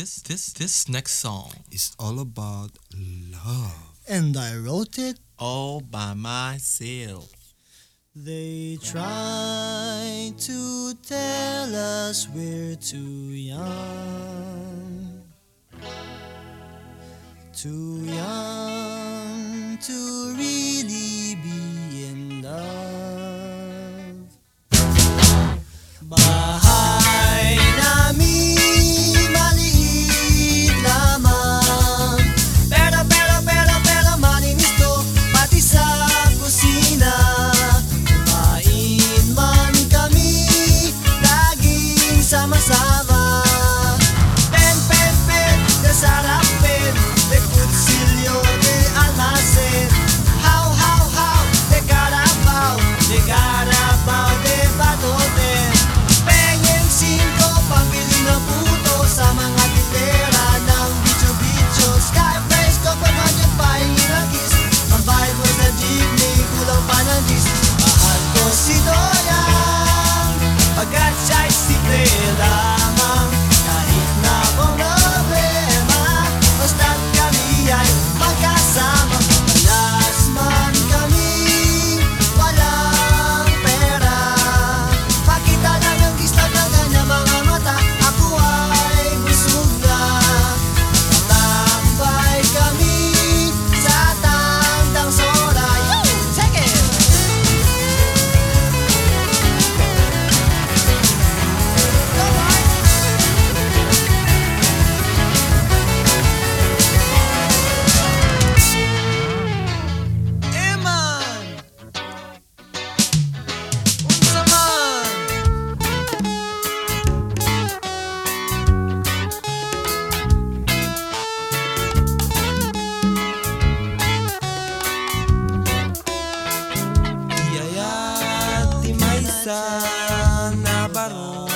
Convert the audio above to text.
this this this next song is all about love. And I wrote it all by myself. They try to tell us we're too young, too young mas há sinceridad. Sana Barão.